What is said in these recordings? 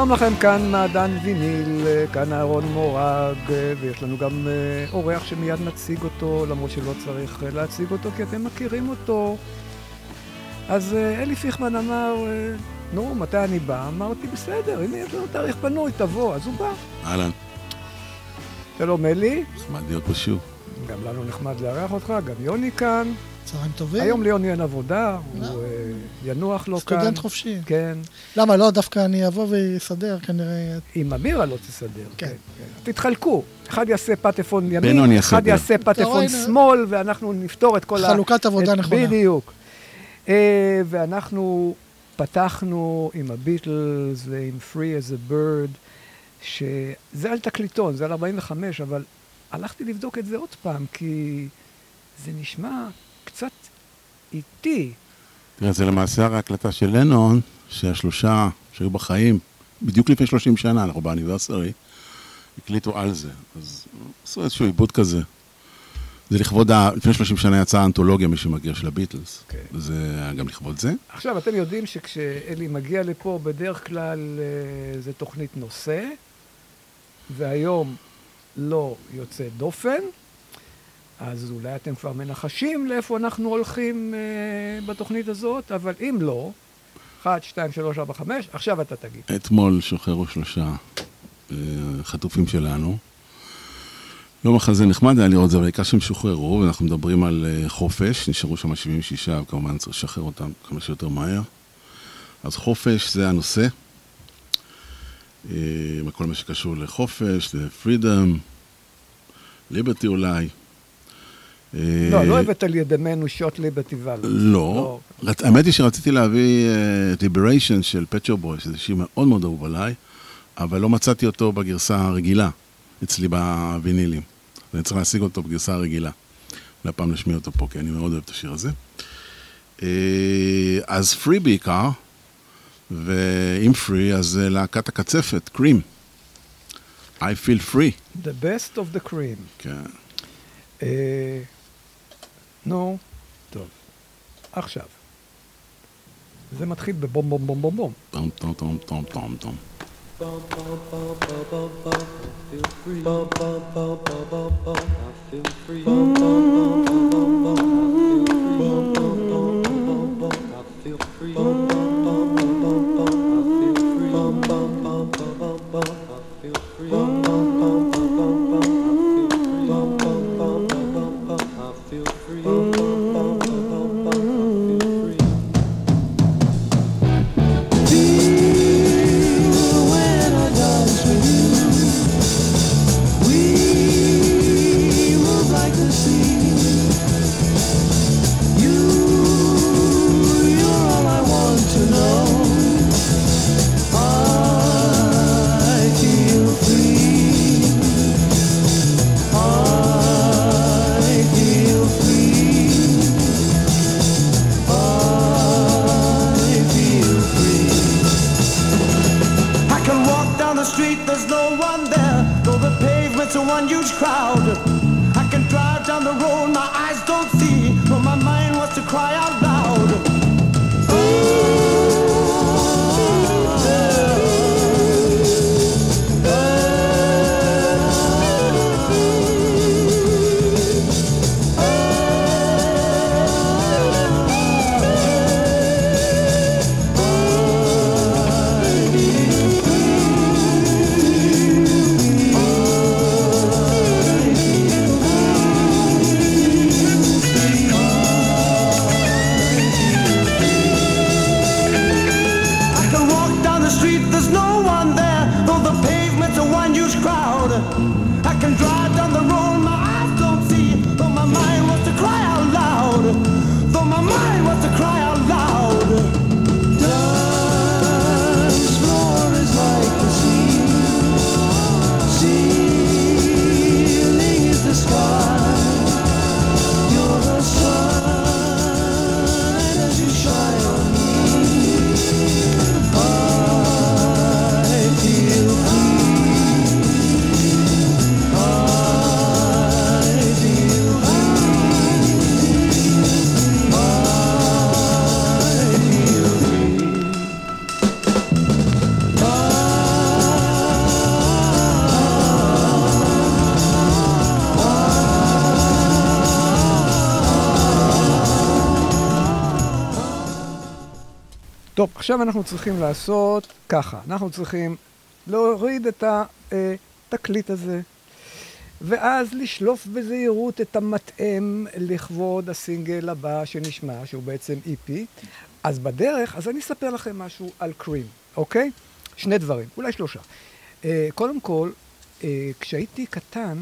שלום לכם, כאן מעדן ויניל, כאן אהרון מורג, ויש לנו גם אה, אורח שמיד נציג אותו, למרות שלא צריך אה, להציג אותו, כי אתם מכירים אותו. אז אה, אלי פיכמן אמר, נו, מתי אני בא? אמרתי, בסדר, הנה יש לנו תאריך פנוי, תבוא. אז הוא בא. אהלן. שלום אלי. נחמד להיות פה שוב. גם לנו נחמד לארח אותך, גם יוני כאן. צהריים טובים. היום ליוני אין עבודה, הוא ינוח לו כאן. סטודנט חופשי. כן. למה לא, דווקא אני אבוא ואסדר כנראה... עם אמירה לא תסדר. כן. כן. תתחלקו. אחד יעשה פטפון ימין, אחד. יעשה פטפון. שמאל, ואנחנו נפתור את כל ה... חלוקת עבודה נכונה. בדיוק. אה, ואנחנו פתחנו עם הביטלס ועם Free as a Bird, שזה על תקליטון, זה על 45, אבל הלכתי לבדוק את זה עוד פעם, כי זה נשמע קצת איטי. תראה, זה למעשה הרי הקלטה של לנון, שהשלושה שהיו בחיים, בדיוק לפני 30 שנה, אנחנו באניברסרי, הקליטו על זה. אז עשו איזשהו עיבוד כזה. זה לכבוד, ה... לפני 30 שנה יצאה האנתולוגיה, מי שמגיע, של הביטלס. כן. זה היה גם לכבוד זה. עכשיו, אתם יודעים שכשאלי מגיע לפה, בדרך כלל אה, זה תוכנית נושא, והיום לא יוצא דופן, אז אולי אתם כבר מנחשים לאיפה אנחנו הולכים אה, בתוכנית הזאת, אבל אם לא, 1, 2, 3, 4, 5, עכשיו אתה תגיד. אתמול שוחררו שלושה אה, חטופים שלנו. יום אחרי זה נחמד היה לראות את זה, אבל העיקר שהם שוחררו, ואנחנו מדברים על אה, חופש, נשארו שם 76, וכמובן צריך לשחרר אותם כמה שיותר מהר. אז חופש זה הנושא, אה, כל מה שקשור לחופש, ל-freedom, liberty אולי. אה, לא, לא הבאת לי את שוט ליברטי ואלו. לא. רצ- האמת היא שרציתי להביא את ליבריישן של פצ'ר בוי, שזה שיר מאוד מאוד אהוב עליי, אבל לא מצאתי אותו בגרסה הרגילה, אצלי בווינילים. אני צריך להשיג אותו בגרסה הרגילה. אולי פעם נשמיע אותו פה, כי אני מאוד אוהב את השיר הזה. אה, אז פרי בעיקר, ואם פרי, אז אה, להקת הקצפת, קרים. I feel free. The best of the cream. כן. אה, נו, טוב. עכשיו. זה מתחיל בבום בום בום בום בום. טום טום טום טום טום טום. I crowd. עכשיו אנחנו צריכים לעשות ככה. אנחנו צריכים להוריד את התקליט הזה, ואז לשלוף בזהירות את המטעם לכבוד הסינגל הבא שנשמע, שהוא בעצם EP, אז בדרך, אז אני אספר לכם משהו על קרים, אוקיי? שני דברים, אולי שלושה. אה, קודם כל, אה, כשהייתי קטן,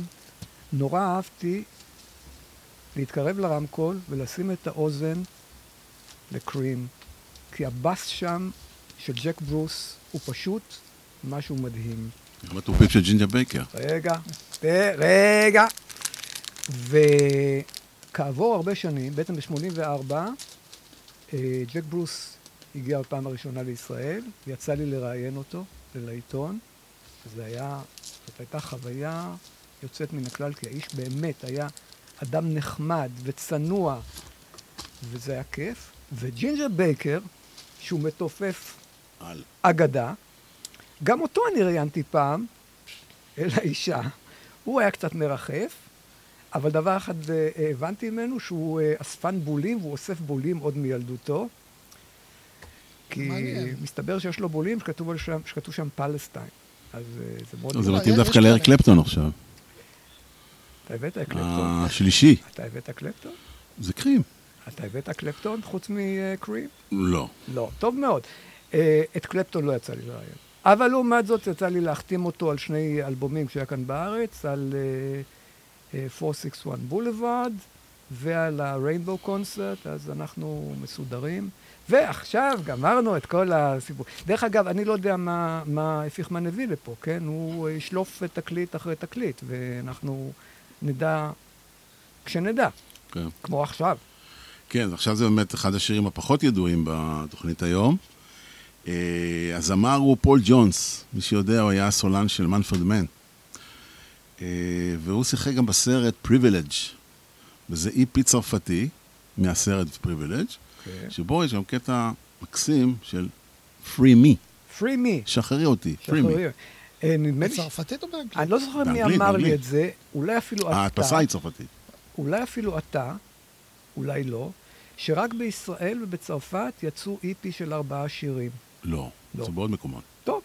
נורא אהבתי להתקרב לרמקול ולשים את האוזן לקרים, כי הבאס שם של ג'ק ברוס הוא פשוט משהו מדהים. גם התופים של ג'ינג'ה בייקר. רגע, רגע. וכעבור הרבה שנים, בעצם ב-84, אה, ג'ק ברוס הגיע בפעם הראשונה לישראל, יצא לי לראיין אותו לעיתון. זה היה, זאת הייתה חוויה יוצאת מן הכלל, כי האיש באמת היה אדם נחמד וצנוע, וזה היה כיף. וג'ינג'ר בייקר, שהוא מתופף על. אגדה, גם אותו אני ראיינתי פעם, אל האישה. הוא היה קצת מרחף, אבל דבר אחד אה, הבנתי ממנו, שהוא אה, אספן בולים, והוא אוסף בולים עוד מילדותו. כי מעניין. מסתבר שיש לו בולים שכתוב, שם, שכתוב שם פלסטיין. אז אה, זה מאוד... זה מתאים דווקא. לאריק קלפטון עכשיו. אתה הבאת קלפטון? השלישי. אתה הבאת קלפטון? זה קרים. אתה הבאת קלפטון חוץ מקרים? לא. לא, טוב מאוד. אה, את קלפטון לא יצא לי לראיין. אבל לעומת זאת יצא לי להחתים אותו על שני אלבומים כשהיה כאן בארץ, על אה, אה, 461 בולווארד ועל ה-Rainbow Concert, אז אנחנו מסודרים. ועכשיו גמרנו את כל הסיפור. דרך אגב, אני לא יודע מה, מה פיכמן הביא לפה, כן? הוא ישלוף תקליט אחרי תקליט, ואנחנו נדע כשנדע, כן. כמו עכשיו. כן, עכשיו זה באמת אחד השירים הפחות ידועים בתוכנית היום. אה, הזמר הוא פול ג'ונס, מי שיודע, הוא היה הסולן של מנפרד מן. אה, והוא שיחק גם בסרט Privilege, וזה EP צרפתי מהסרט Privilege, כן. שבו יש גם קטע מקסים של Free Me, Free me. שחררי אותי, Free Me. שחררי. אה, נדמה לי. בצרפתית או באנגלית? אני לא זוכר מי באנגלית, אמר לי. את זה, אולי אפילו אתה, ההדפסה היא צרפתית. אולי אפילו אתה, אולי לא, שרק בישראל ובצרפת יצאו איפי של ארבעה שירים. לא, לא. זה בעוד מקומות. טוב,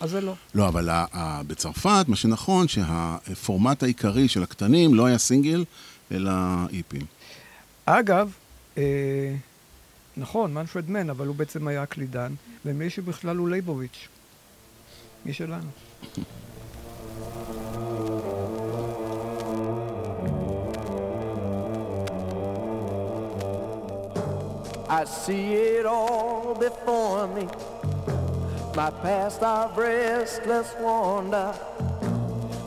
אז זה לא. לא, אבל ה- ה- בצרפת, מה שנכון, שהפורמט העיקרי של הקטנים לא היה סינגל, אלא איפים. אגב, אה, נכון, מנפרד מן, אבל הוא בעצם היה הקלידן, ומי שבכלל הוא לייבוביץ', מי שלנו. I see it all before me. My past of restless wander.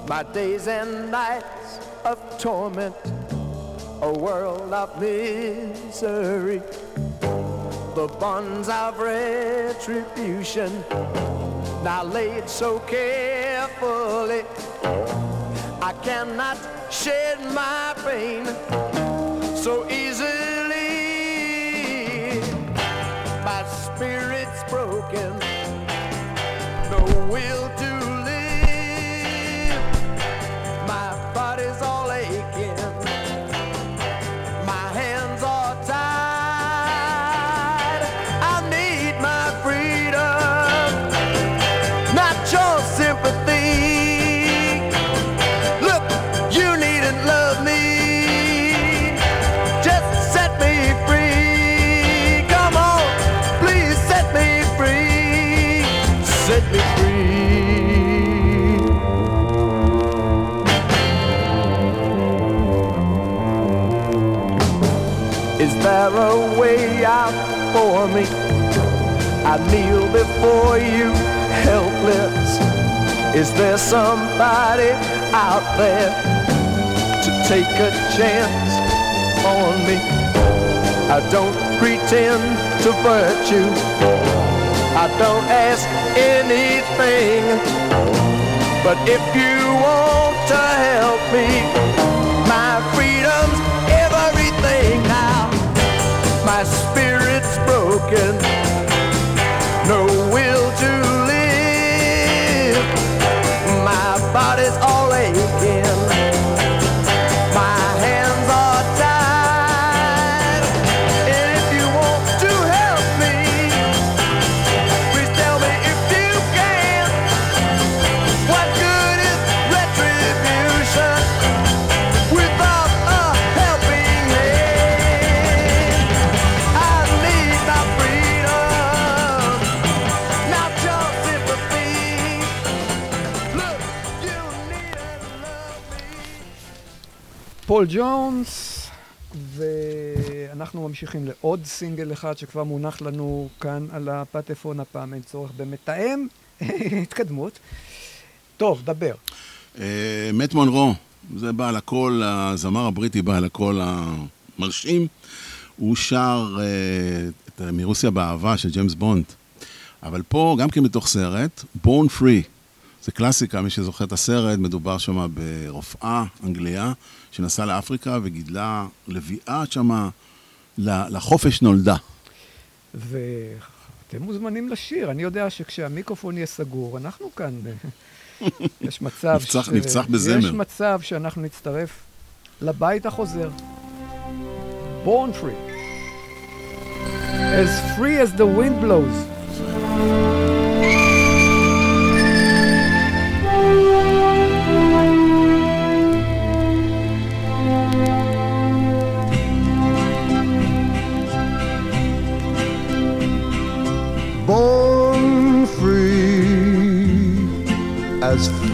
My days and nights of torment. A world of misery. The bonds of retribution. Now laid so carefully. I cannot shed my pain so easily. Broken, no will to there a way out for me? I kneel before you, helpless. Is there somebody out there to take a chance on me? I don't pretend to virtue. I don't ask anything. But if you want to help me, again. פול ג'ונס, ואנחנו ממשיכים לעוד סינגל אחד שכבר מונח לנו כאן על הפטפון, הפעם אין צורך במתאם, התקדמות. טוב, דבר. אה, מאט מונרו, זה בעל הקול, הזמר הבריטי בעל הקול המרשים. הוא שר אה, את מרוסיה באהבה של ג'יימס בונד. אבל פה, גם כן בתוך סרט, Born Free. זה קלאסיקה, מי שזוכר את הסרט, מדובר שם ברופאה אנגליה שנסעה לאפריקה וגידלה לביאה שמה, לחופש נולדה. ואתם מוזמנים לשיר. אני יודע שכשהמיקרופון יהיה סגור, אנחנו כאן, יש מצב... נפצח, ש... נפצח בזמר. יש מצב שאנחנו נצטרף לבית החוזר. Born free. As free as the wind blows.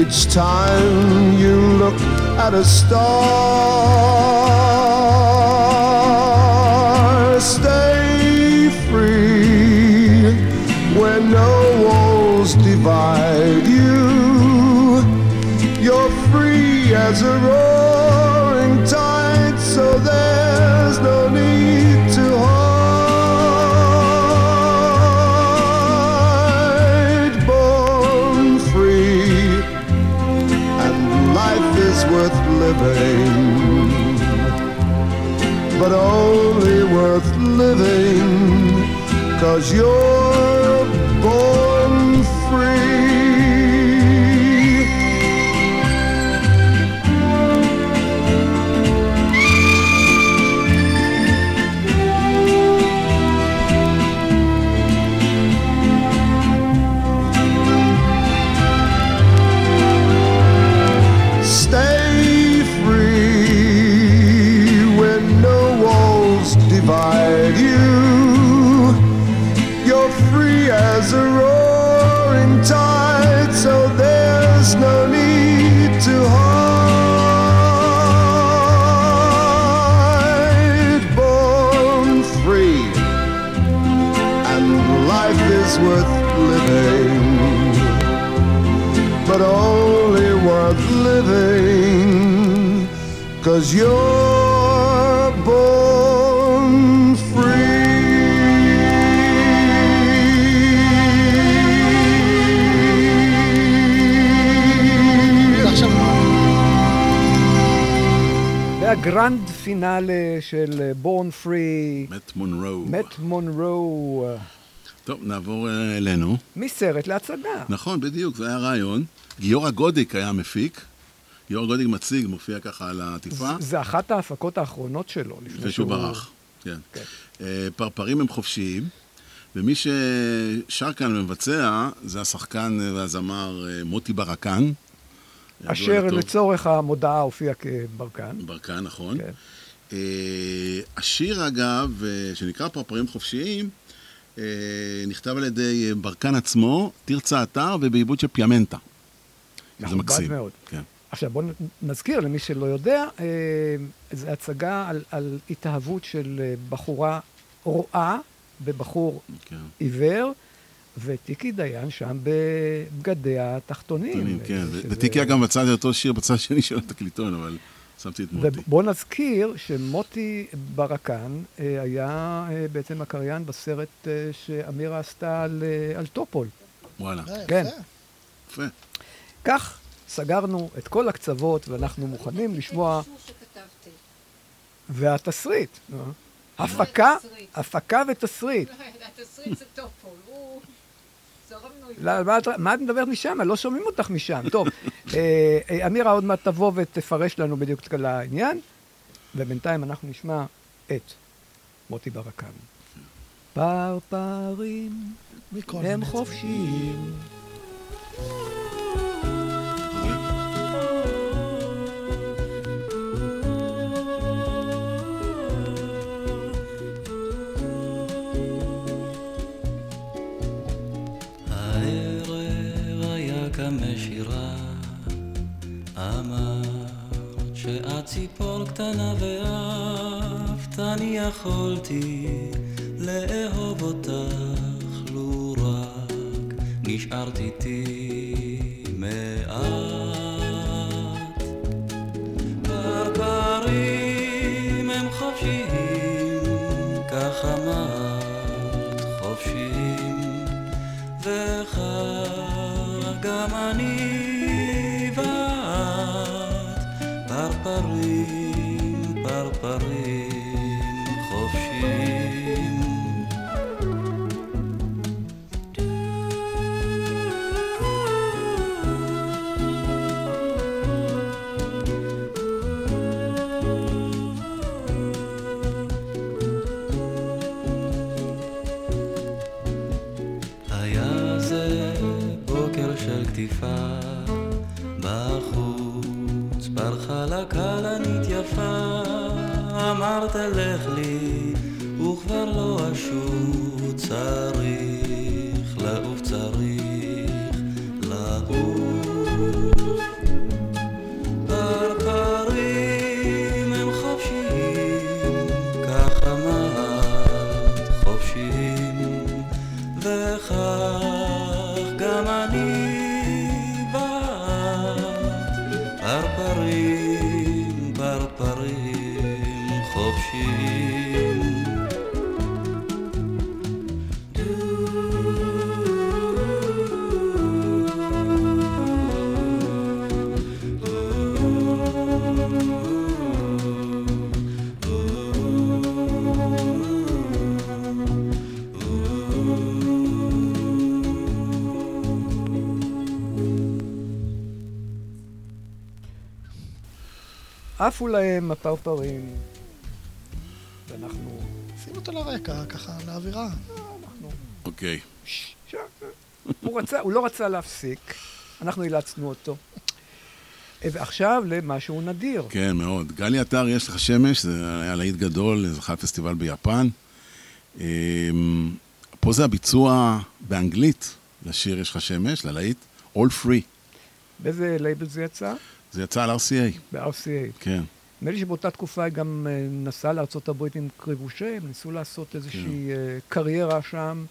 each time you look at a star. Stay free where no walls divide you. You're free as a roaring living, cause you're של בורן פרי, מת מונרו. מת מונרו, טוב, נעבור אה, אלינו. מסרט להצגה. נכון, בדיוק, זה היה רעיון. גיורא גודיק היה מפיק. גיורא גודיק מציג, מופיע ככה על העטיפה, זה- אחת ההפקות האחרונות שלו. לפני שהוא ברח. כן. כן. אה, פרפרים הם חופשיים, ומי ששר כאן ומבצע זה השחקן והזמר אה, מוטי ברקן. אשר. לצורך המודעה הופיע כברקן. ברקן, נכון. כן. אה, השיר, אגב, אה, שנקרא פרפרים חופשיים, אה, נכתב על ידי ברקן עצמו, תרצה אתר ובעיבוד של פיאמנטה. זה מקסים. מאוד. כן. עכשיו בואו נזכיר למי שלא יודע, זו הצגה על, על התאהבות של בחורה רואה בבחור כן. עיוור, וטיקי דיין שם בבגדי התחתונים. כן. וטיקי אגב מצא את אותו שיר בצד השני של התקליטון, אבל שמתי את מוטי. ובואו נזכיר שמוטי ברקן אה, היה אה, בעצם הקריין בסרט אה, שאמירה עשתה על, על טופול. וואלה, כן. יפה. כך סגרנו את כל הקצוות ואנחנו מוכנים לשמוע... והתסריט. הפקה, התסריט. הפקה ותסריט. התסריט זה טופול, הוא... זרמנו איתו. לא, מה את- מה את מדברת משם? לא שומעים אותך משם. טוב, אה, אה, אמירה עוד מעט תבוא ותפרש לנו בדיוק על העניין, ובינתיים אנחנו נשמע את מוטי ברקן. פרפרים הם חופשיים. ציפור קטנה ואהבתני יכולתי לאהוב אותך, לו רק נשארת איתי מעט. פרפרים הם חופשיים, כך אמרת, חופשיים. וכך גם אני עפו להם הפרפרים, ואנחנו... שים אותו לרקע, ככה, לאווירה. אוקיי. ש- ש- הוא, רצה, הוא לא רצה להפסיק, אנחנו אילצנו אותו. אה, ועכשיו למשהו נדיר. כן, מאוד. גלי עטר, יש לך שמש, זה היה להיט גדול, זכה פסטיבל ביפן. אמ, פה זה הביצוע באנגלית לשיר יש לך שמש, ללהיט, All Free. באיזה לייבל זה יצא? זה יצא על RCA, ב-RCA. כן. נדמה לי שבאותה תקופה היא גם אה, נסעה לארה"ב עם קריבושה, הם ניסו לעשות איזושהי אה, קריירה שם.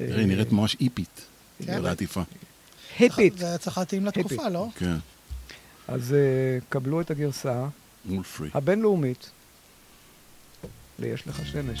אה, תראי, היא נראית ממש איפית. כן. נראית עטיפה. היפית. זה צריך להתאים לתקופה, היפית. לא? כן, אז קבלו את הגרסה. הבינלאומית ליש לך שמש.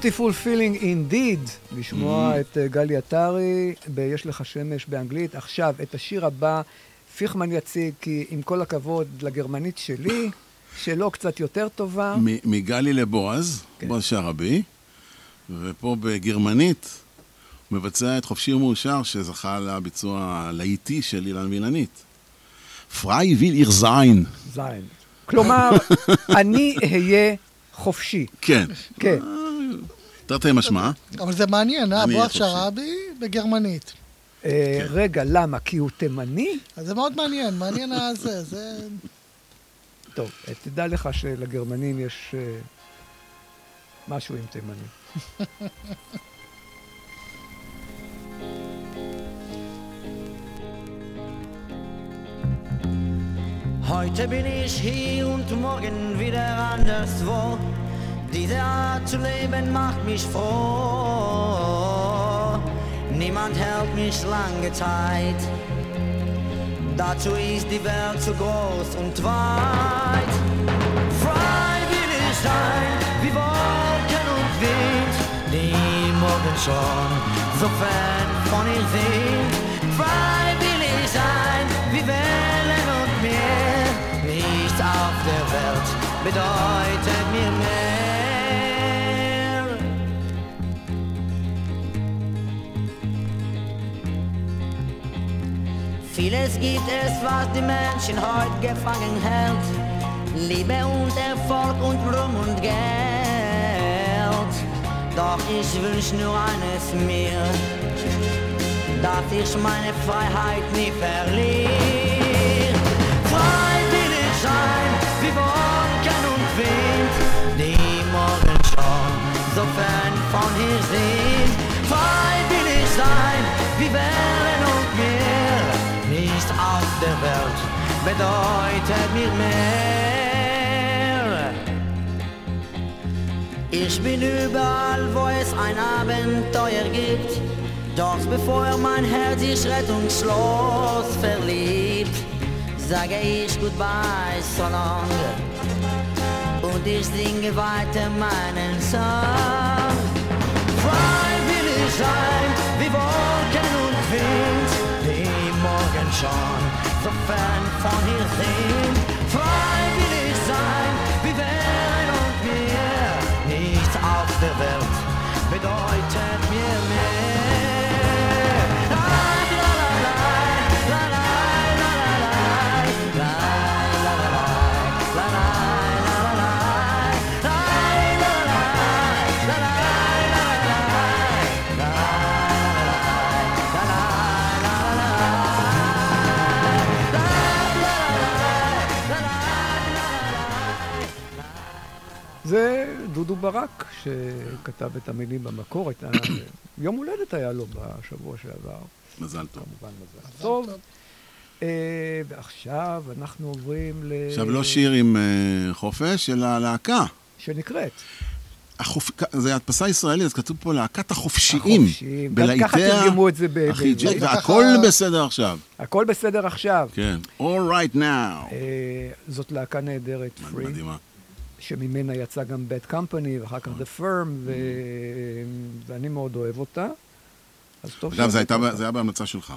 Beautiful Feeling Indeed, לשמוע mm-hmm. את אה, גלי עטרי ב"יש לך שמש" באנגלית. עכשיו, את השיר הבא, פיכמן יציג, כי עם כל הכבוד לגרמנית שלי, שלו קצת יותר טובה. מ- מגלי לבועז, כן. בועז שערבי, ופה בגרמנית הוא מבצע את חופשי ומאושר, שזכה לביצוע הלהיטי של אילן וילנית. פריי ויל איך זיין. זין. כלומר, אני אהיה חופשי. כן. כן. תרתי משמע. אבל זה מעניין, אה? בועז. שראבי בגרמנית. אה, רגע, למה? כי הוא תימני? אז זה מאוד מעניין, מעניין הזה, זה... טוב, אה, תדע לך שלגרמנים יש אה, משהו עם תימני. Heute bin ich hier und morgen wieder anderswo. Diese Art zu leben macht mich froh. Niemand hält mich lange Zeit. Dazu ist die Welt zu groß und weit. Frei will ich sein, wie Wolken und Wind, die morgen schon so fern von ihr sind. Frei will ich sein, wie Wellen und Meer. Nichts auf der Welt bedeutet mir Vieles gibt es, was die Menschen heute gefangen hält. Liebe und Erfolg und Ruhm und Geld. Doch ich wünsch nur eines mir, dass ich meine Freiheit nie verliere. Frei will ich sein, wie Wolken und Wind, die morgen schon so fern von hier sind. Frei will ich sein, wie Wellen der Welt bedeutet mir mehr. Ich bin überall, wo es ein Abenteuer gibt. Doch bevor mein Herz sich rettungslos verliebt, sage ich Goodbye so long. Und ich singe weiter meinen Song. Frei will ich sein, wie Wolken und Wind, die morgen the fan von hier sehen. Freiwillig sein, wie wäre und wir. Nichts auf der Welt bedeutet זה דודו ברק, שכתב את המילים במקור. הייתה... יום הולדת היה לו בשבוע שעבר. מזל טוב. כמובן מזל טוב. אה, ועכשיו אנחנו עוברים ל... עכשיו, לא שיר עם אה, חופש, אלא להקה. שנקראת. החופ... זה הדפסה ישראלית, אז כתוב פה להקת החופשיים. החופשיים. גם ככה תרגמו את זה ב- אחי. ג'ק, והכל בסדר עכשיו. הכל בסדר עכשיו. כן. All right now. אה, זאת להקה נהדרת, פרי. מדהימה. שממנה יצא גם Bad Company, ואחר כך The Firm, ו... ואני מאוד אוהב אותה. אז טוב אגב, זה היה בהמלצה שלך.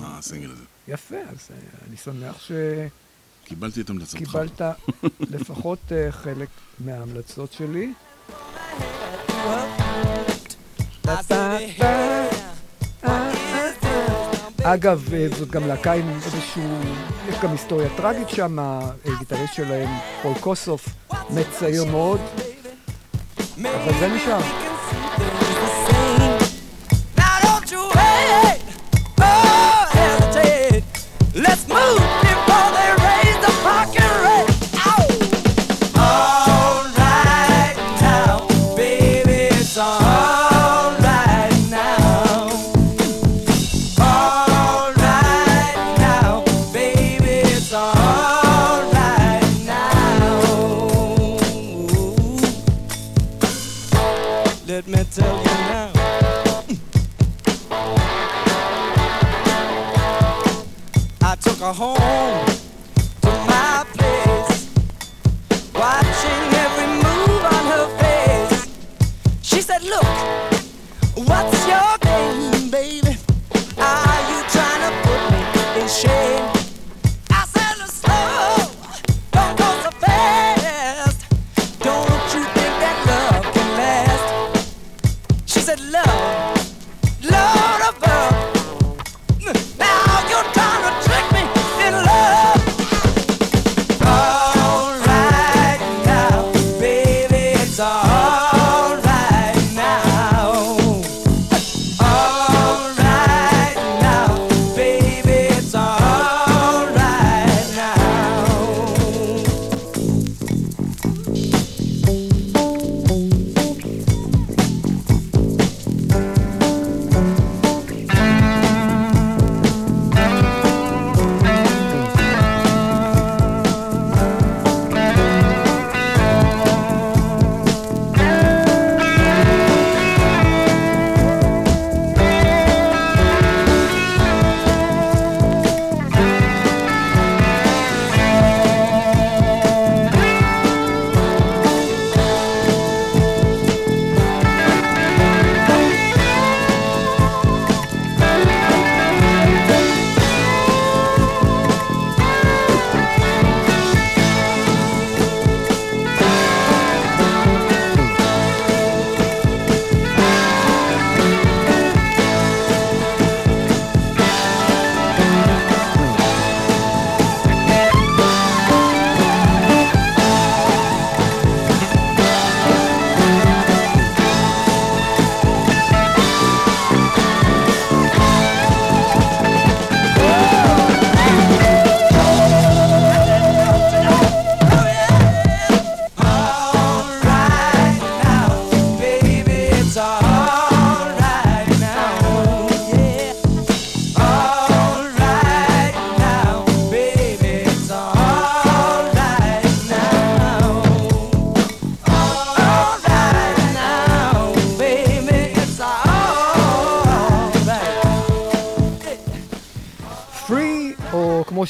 הסינגל הזה. יפה, אז אה, אני שמח קיבלתי את המלצתך. שקיבלת לפחות אה, חלק מההמלצות שלי. אגב, אה, זאת גם להקה עם איזשהו, יש גם היסטוריה טרגית שם, הגיטריסט שלהם, פול קוסוף, מת צעיר מאוד, אבל זה נשאר. Let's move home to my place, watching every move on her face. She said, Look, what's your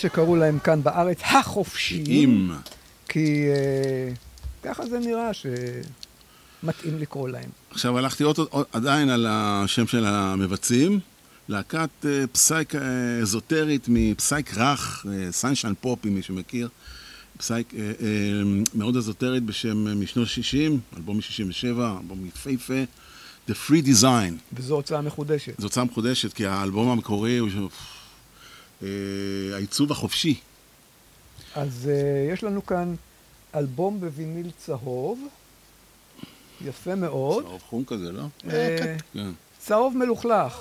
שקראו להם כאן בארץ, החופשיים. כי אה, ככה זה נראה שמתאים לקרוא להם. עכשיו הלכתי עוד, עוד, עדיין על השם של המבצעים, להקת אה, psych אה, אזוטרית מ psych רך, sunshine pop, אם מישהו מכיר, psych אה, אה, מאוד אזוטרית בשם אה, משנות ה-60, אלבום מ-67, אלבום יפהפה, The Free Design. וזו הוצאה מחודשת. זו הוצאה מחודשת, כי האלבום המקורי הוא... אה, העיצוב החופשי. אז אה, יש לנו כאן אלבום בוויניל צהוב, יפה מאוד. צהוב חום כזה, לא? אה, כן. צהוב מלוכלך,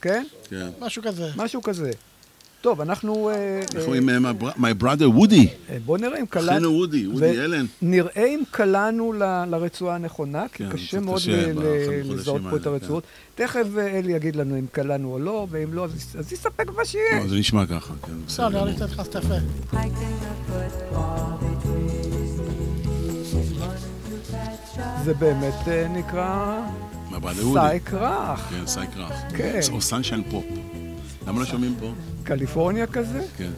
כן? כן. משהו כזה. משהו כזה. טוב, אנחנו... אה, אנחנו אה, עם אה, my bro- my brother וודי. בוא נראה אם קלענו... אחינו וודי, וודי אלן. נראה אם קלענו ל- לרצועה הנכונה, כי כן, קשה מאוד לזהות פה את האלה, הרצועות. תכף אלי יגיד לנו אם קלענו או לא, ואם לא, אז אז יסתפק במה שיהיה. לא, זה נשמע ככה, כן, בסדר. נראה לי. קצת נכנסת יפה. זה באמת נקרא My brother וודי. סייק רך. כן, סייק רך. כן. או sunshine pop. למה לא שומעים פה? קליפורניה כזה? כן.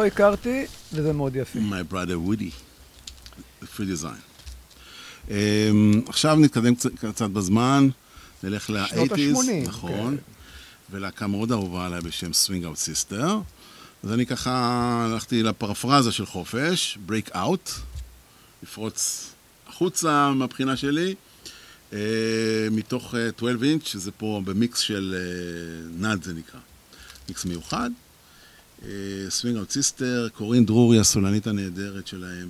לא הכרתי, וזה מאוד יפה. My brother Woody, free design. Um, עכשיו נתקדם קצת, קצת בזמן, נלך ל-80's, שנות ה-שמונים, נכון, ולהקה מאוד אהובה עליי בשם Swing Out Sister. אז אני ככה הלכתי לפרפרזה של חופש, Break Out, לפרוץ החוצה מהבחינה שלי, uh, מתוך uh, 12 אינץ', שזה פה במיקס של uh, נאד זה נקרא, מיקס מיוחד. Swing Out Sister, קורין דרורי, הסולנית הנהדרת שלהם.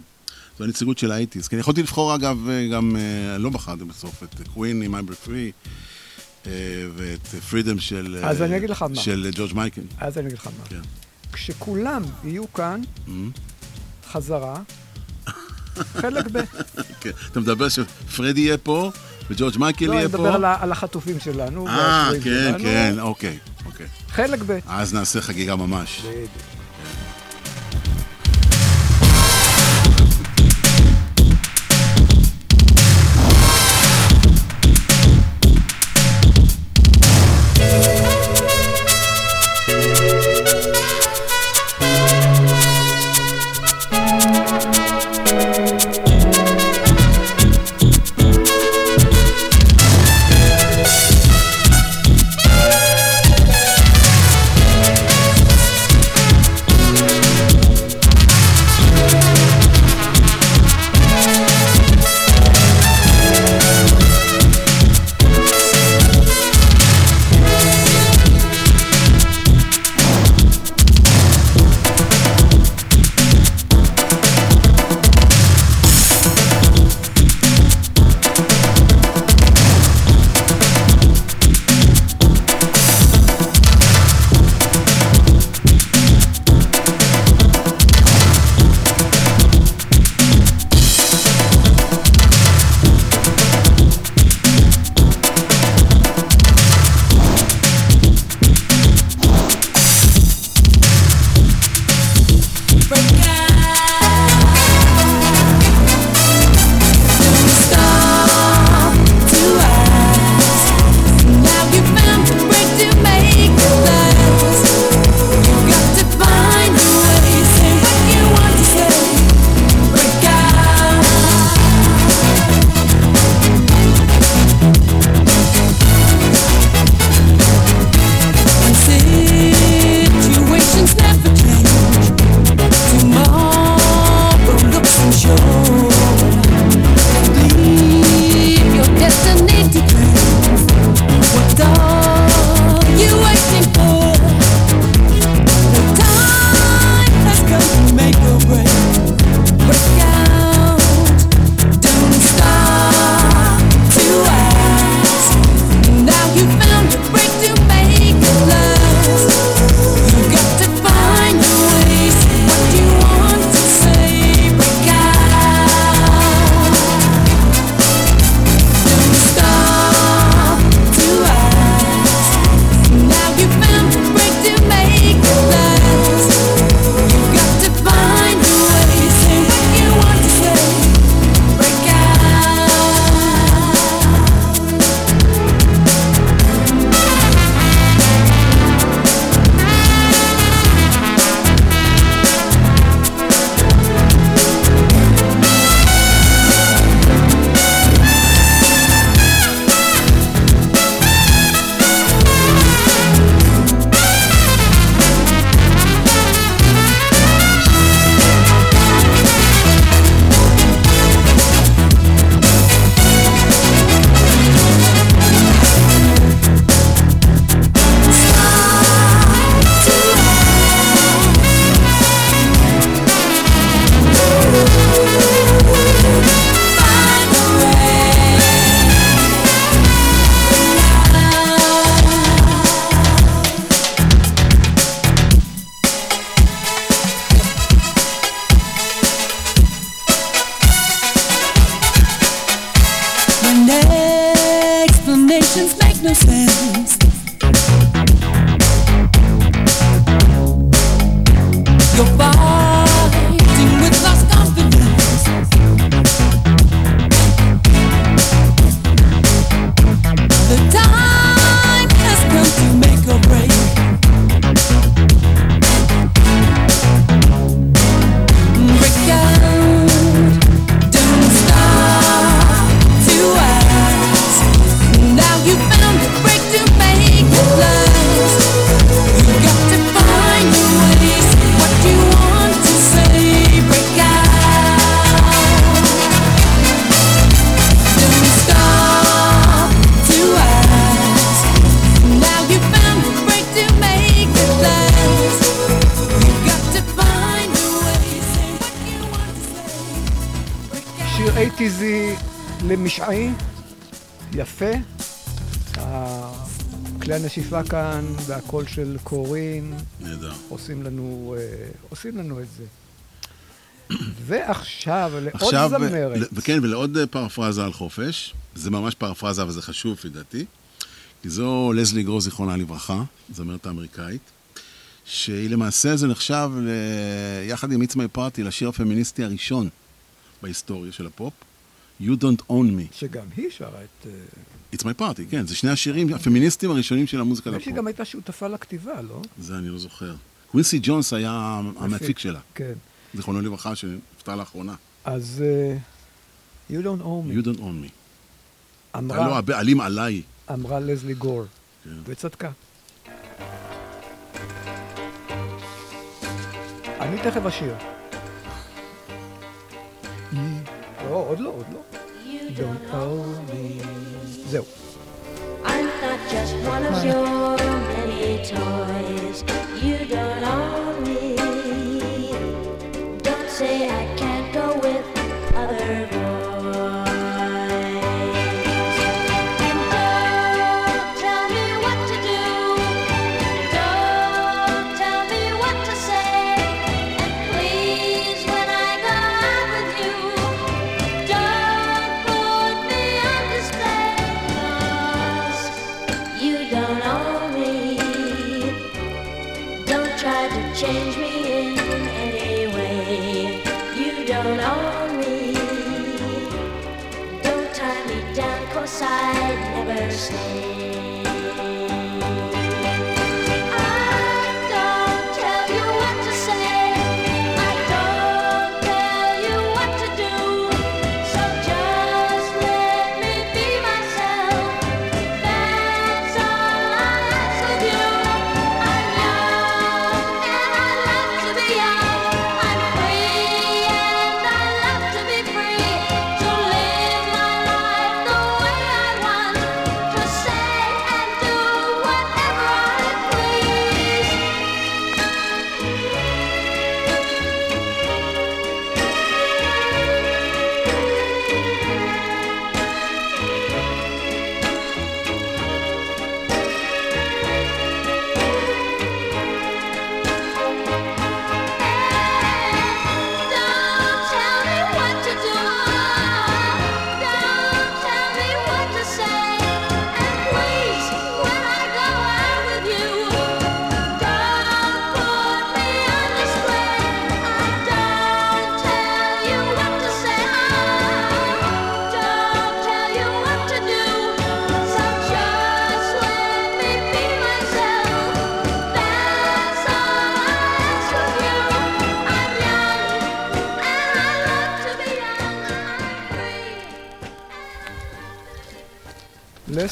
זו הנציגות של האייטיז. כי אני יכולתי לבחור, אגב, אה, גם, אה, לא בחרתי בסוף, את Queen עם I Want to Break Free, ואת Freedom של... אה, אז אני אגיד לך מה. של ג'ורג' מייקל. אז אני אגיד לך מה. כן. כשכולם יהיו כאן, חזרה, חלק ב'. כן. אתה מדבר שפרדי יהיה פה, וג'ורג' מייקל לא, אני יהיה פה? מדבר על ה- על החטופים שלנו. אה, כן. כן, אוקיי. חלק ב'. אז נעשה חגיגה ממש. Situations למשעי, יפה. כלי הנשיפה כאן והקול של קורין. נהדר. עושים לנו, אה, עושים לנו את זה. ועכשיו, לעוד עכשיו, זמרת. וכן, ולעוד אה, פרפרזה על חופש, זה ממש פרפרזה, אבל זה חשוב לפי דעתי, כי זו לזלי גרו, זיכרונה לברכה, זמרת האמריקאית, שהיא למעשה, זה נחשב, ל- יחד עם It's My Party, לשיר הפמיניסטי הראשון בהיסטוריה של הפופ, You Don't Own Me. שגם היא שרה את... אה, It's My Party, כן, זה שני השירים הפמיניסטיים הראשונים של המוזיקה לפופ. שהיא גם הייתה שותפה לכתיבה, לא? זה אני לא זוכר. קווינסי ג'ונס היה המפיק שלה, כן. זיכרונו לברכה, שנפטר לאחרונה. אז אה, You Don't Own Me. You Don't Own Me. אתה לא אמרה, הבעלים עליי. אמרה לזלי גור, כן. וצדקה. אני תכף אשיר. לא, עוד לא, עוד לא. don't call me. So. I'm not just one of your many toys. You don't know.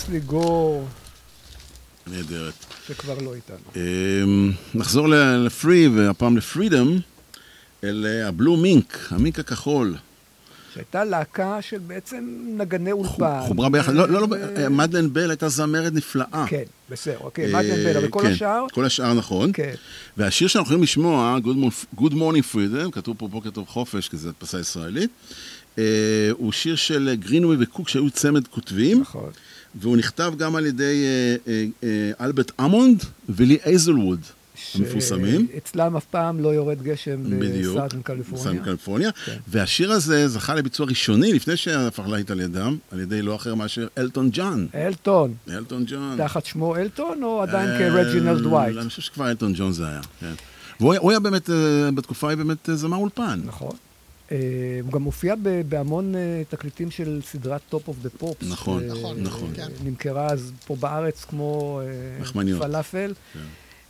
לסלי גור, נהדרת. שכבר לא איתנו. אמ, נחזור לפרי, והפעם לפרידום, אל אה, הבלו מינק, המינק הכחול. שהייתה להקה של בעצם נגני אולפן. חוברה ביחד, לא, לא, לא, ו- אה, מדלן בל הייתה זמרת נפלאה. כן, בסדר, אוקיי, אה, מדלן בל, אבל כל כן, השאר, כל השאר נכון. כן. והשיר שאנחנו יכולים לשמוע, Good Mo- Good Morning Freedom, כתוב פה בוקר טוב חופש, כי זו הדפסה ישראלית, אה, הוא שיר של גרינווי וקוק שהיו צמד כותבים. נכון. והוא נכתב גם על ידי אה, אה, אה, אלברט האמונד ולי הייזלווד, המפורסמים. אצלם אף פעם לא יורד גשם בדיוק, ב Southern California. סארטן קליפורניה. כן. והשיר הזה זכה לביצוע ראשוני לפני שהפך להיט על ידם, על ידי לא אחר מאשר אלטון ג'ון. אלטון, אלטון ג'ון. תחת שמו אלטון, או עדיין כרג'ינלד דווייט? אני חושב שכבר אלטון ג'ון זה היה, כן. והוא היה- באמת, בתקופה ההיא באמת זמר אולפן. נכון. אה, הוא גם מופיע ב- בהמון אה, תקליטים של סדרת Top of the Pops. נכון, נכון, נכון. נמכרה אז פה בארץ כמו אה. פלאפל. כן.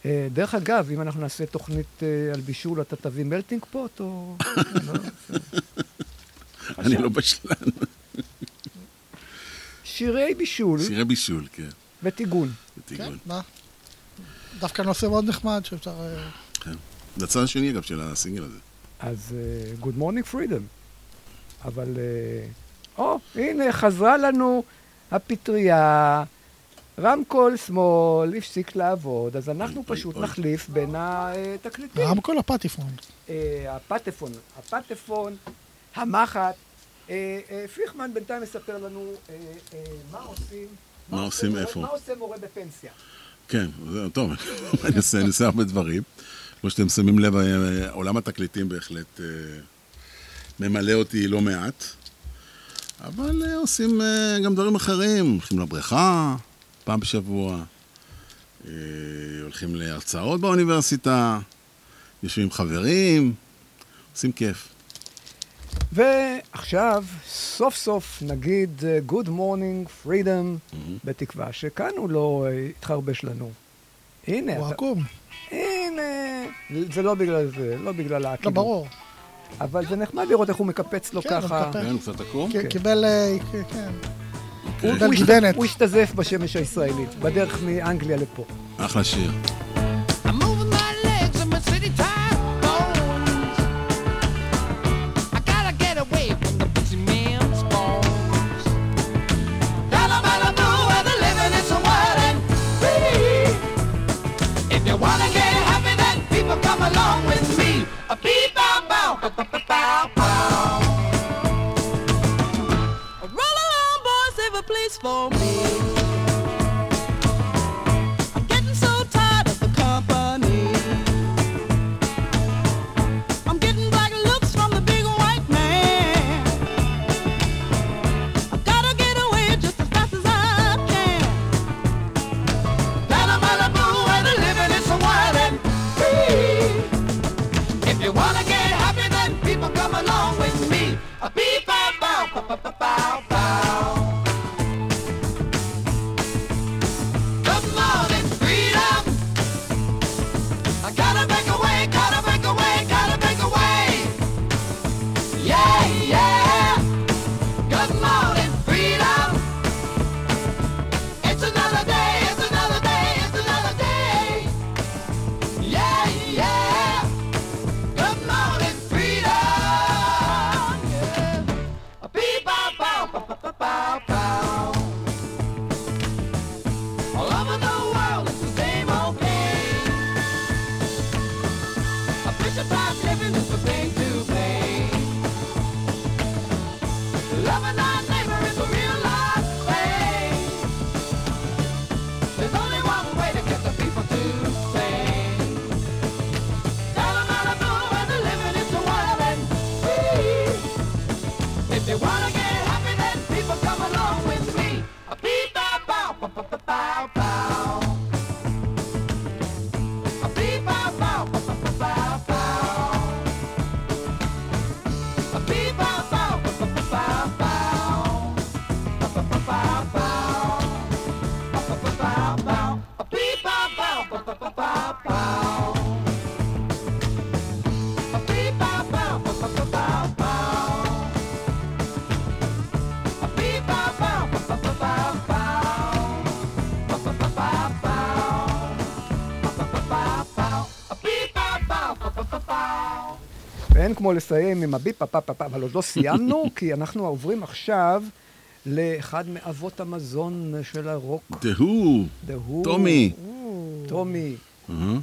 אה, דרך אגב, אם אנחנו נעשה תוכנית אה, על בישול, אתה תביא Melting Pot או... לא, אני לא בשלן. שירי בישול שירי בישול, כן. וטיגון. טיגון. מה? דווקא נושא מאוד נחמד שאפשר... אה, כן. זה הצד השני, אגב, של הסינגל הזה. אז uh, Good Morning Freedom. אבל, אה, או, הנה, חזרה לנו הפטריה, רמקול שמאל, הפסיק לעבוד, אז אנחנו פשוט נחליף בין התקליטים. רמקול הפטיפון. אה, הפטפון, הפטפון, המחט, אה, פיכמן בינתיים מספר לנו מה עושים... מה עושים מורה- איפה? מה עושה מורה בפנסיה? כן, טוב, אני עושה הרבה דברים. כמו שאתם שמים לב, אה, עולם התקליטים בהחלט אה, ממלא אותי לא מעט. אבל אה, עושים גם דברים אחרים, הולכים לבריכה פעם בשבוע, הולכים להרצאות באוניברסיטה, יושבים עם חברים, עושים כיף. ועכשיו, סוף סוף נגיד Good Morning Freedom, בתקווה שכאן הוא לא יתחרבש לנו. הנה, הוא אתה- עקום. הנה, זה לא בגלל זה, לא בגלל לא, העקימות. ברור. אבל זה נחמד לראות איך הוא מקפץ לו כן, ככה. כן, הוא קצת עקום? קיבל, אה, כן. הוא- קיבל הוא השת- גיבנת. הוא השתזף בשמש הישראלית, בדרך מאנגליה לפה. אחלה שיר. is for me. כמו לסיים עם הביפ פה פה פה, אבל עוד לא סיימנו, כי אנחנו עוברים עכשיו לאחד מאבות המזון של הרוק. דהו, דהו. טומי. טומי. אהה.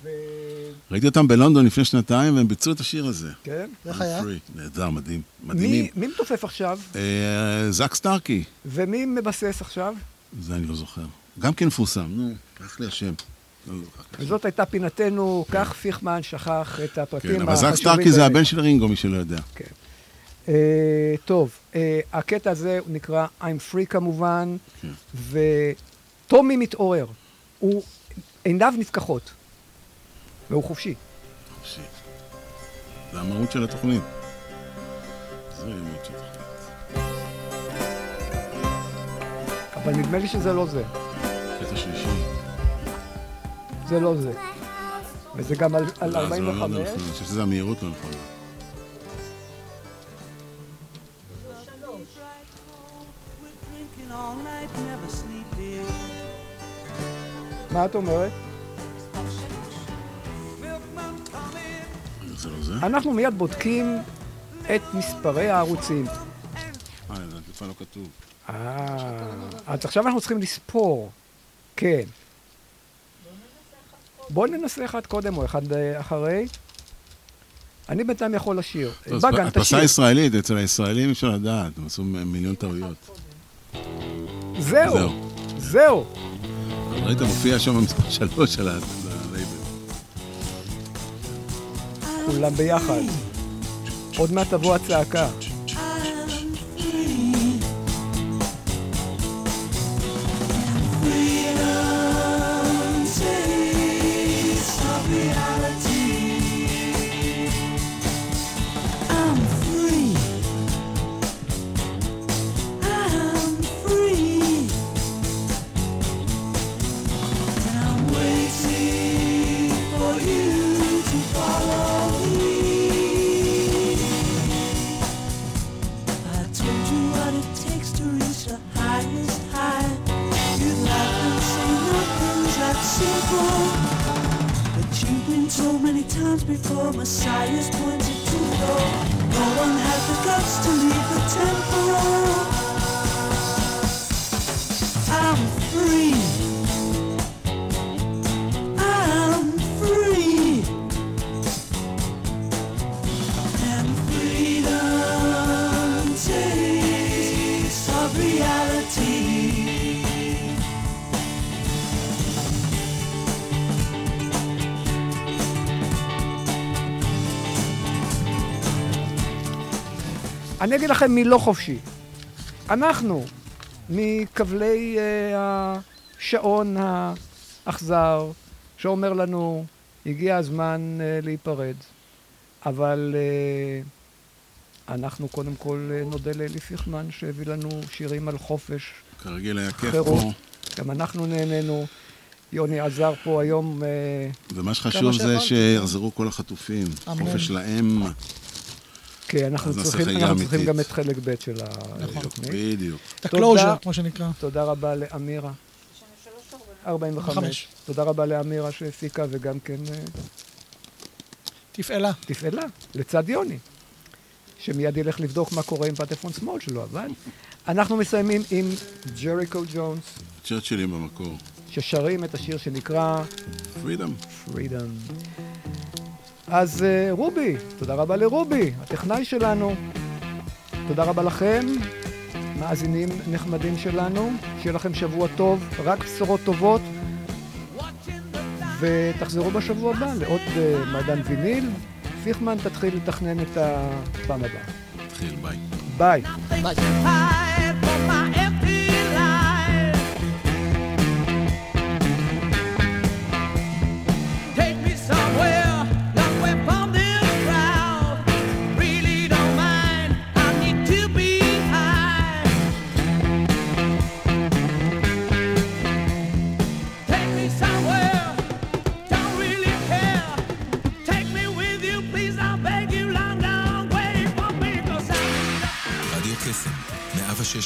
ראיתי אותם בלונדון לפני שנתיים, והם ביצעו את השיר הזה. כן? איך היה? נהדר, מדהים. מי, מדהימים. מי מתופף עכשיו? אה, זאק סטארקי, ומי מבסס עכשיו? זה אני לא זוכר. גם כן מפורסם, נו, קח לי השם. וזאת הייתה פינתנו, כך פיכמן שכח את הפרטים כן, החשובים. אבל זאק סטארקי זה. הבן של רינגו, מי שלא יודע. אה, טוב, אה, הקטע הזה נקרא I'm Free כמובן, כן. וטומי מתעורר. הוא, עיניו נפקחות, והוא חופשי. חופשי. זה המהות של התוכנית. זו המהות של התוכנית. אבל נדמה לי שזה לא זה. קטע שלישי. זה לא זה. וזה גם על, על לא, זה לא 45. נכון, אני חושב שזה המהירות לא נכונה. מה את אומרת? לא? אנחנו מיד בודקים את מספרי הערוצים. אה, לא. אה, אז עכשיו אנחנו צריכים לספור. כן. בואו ננסה אחד קודם או אחד אה, אחרי. אני בינתיים יכול לשיר. בגן, הדפסה תשיר. ישראלית, אצל הישראלים אפשר לדעת, הם עשו מיליון טעויות. זהו, זהו. ראית, מופיע שם מספר שלוש על הלייבל. כולם ביחד. עוד מעט תבוא הצעקה. אני אגיד לכם מי לא חופשי. אנחנו, מכבלי אה, השעון האכזר, שאומר לנו, הגיע הזמן אה, להיפרד. אבל אה, אנחנו קודם כל אה, נודה לאלי פיכמן שהביא לנו שירים על חופש, כרגיל היה כיף. פה, גם אנחנו נהנינו. יוני עזר פה היום. ומה שחשוב זה. שיחזרו כל החטופים. אמן. חופש להם. כן, אנחנו צריכים, אנחנו צריכים. גם את חלק ב' של נכון. התוכנית. בדיוק. את תודה- ה-closure, כמו שנקרא. תודה רבה לאמירה. 45. חמש. תודה רבה לאמירה שהפיקה וגם כן אה, תפעלה. תפעלה, לצד יוני, שמיד ילך לבדוק מה קורה עם פטפון שמאל שלו, אבל אנחנו מסיימים עם ג'ריקו ג'ונס, צ'רצ'ילים במקור. ששרים את השיר שנקרא Freedom. Freedom. אז אה, רובי, תודה רבה לרובי, הטכנאי שלנו. תודה רבה לכם, מאזינים נחמדים שלנו. שיהיה לכם שבוע טוב, רק בשורות טובות. ותחזרו בשבוע הבא לעוד אה, מעדן ויניל. פיכמן, תתחיל לתכנן את הפעם הבאה. תתחיל, ביי. ביי. ביי.